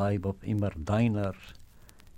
bleib op immer deiner.